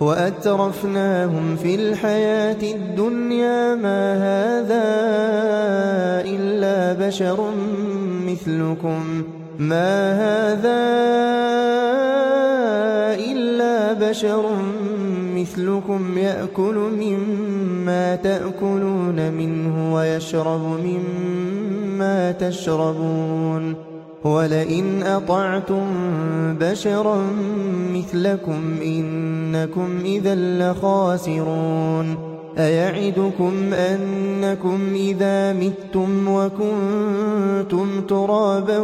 وأترفناهم في الحياة الدنيا ما هذا إلا بشر مثلكم ما هذا إلا بشر مثلكم يأكل مما تأكلون منه ويشرب مما تشربون ولئن أطعتم بشرا مثلكم إنكم إذا لخاسرون أيعدكم أنكم إذا متم وكنتم ترابا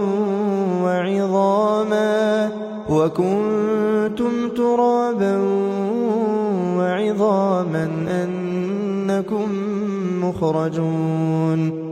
وعظاما وكنتم ترابا وعظاما أنكم مخرجون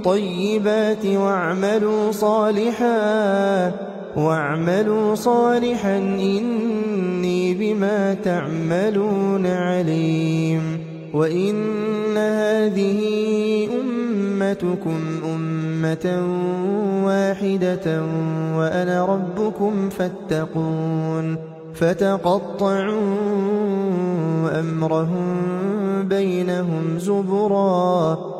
الطيبات واعملوا صالحا واعملوا صالحا إني بما تعملون عليم. وإن هذه أمتكم أمة واحدة وأنا ربكم فاتقون. فتقطعوا أمرهم بينهم زبرا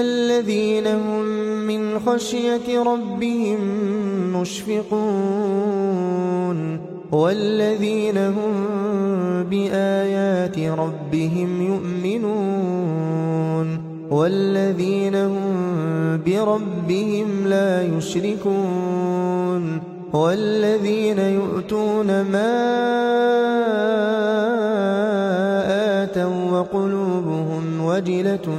الذين هم من خشية ربهم مشفقون والذين هم بآيات ربهم يؤمنون والذين هم بربهم لا يشركون والذين يؤتون ما آتوا وقلوبهم وجلة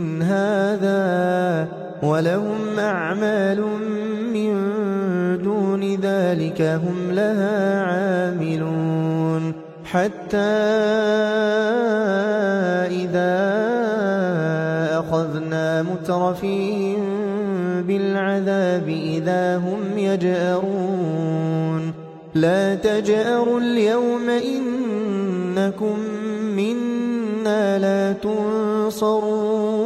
من هذا ولهم أعمال من دون ذلك هم لها عاملون. حتى إذا أخذنا مترفين بالعذاب إذا هم يجأرون. لا تجأروا اليوم إنكم منا لا تنصرون.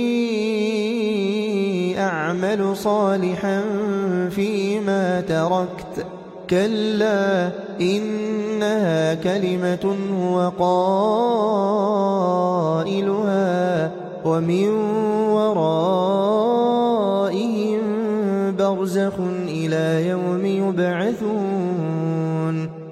أعمل صالحا فيما تركت. كلا إنها كلمة هو قائلها ومن ورائهم برزخ إلى يوم يبعثون.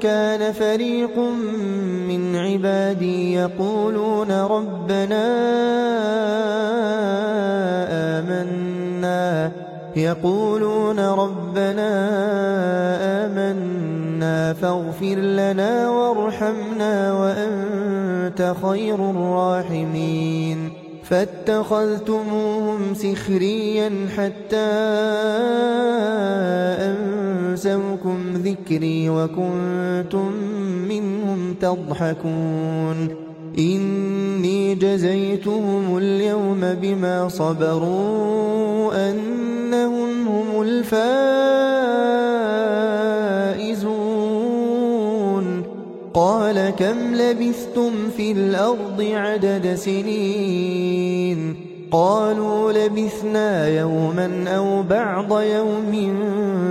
إنه كان فريق من عبادي يقولون ربنا آمنا. يقولون ربنا آمنا. فاغفر لنا وارحمنا وأنت خير الراحمين. فاتخذتموهم سخريا حتى أنسوكم ذكري وكنتم منهم تضحكون. إني جزيتهم اليوم بما صبروا أنهم هم الفائزون. قال كم لبثتم في الأرض عدد سنين؟ قالوا لبثنا يوما أو بعض يوم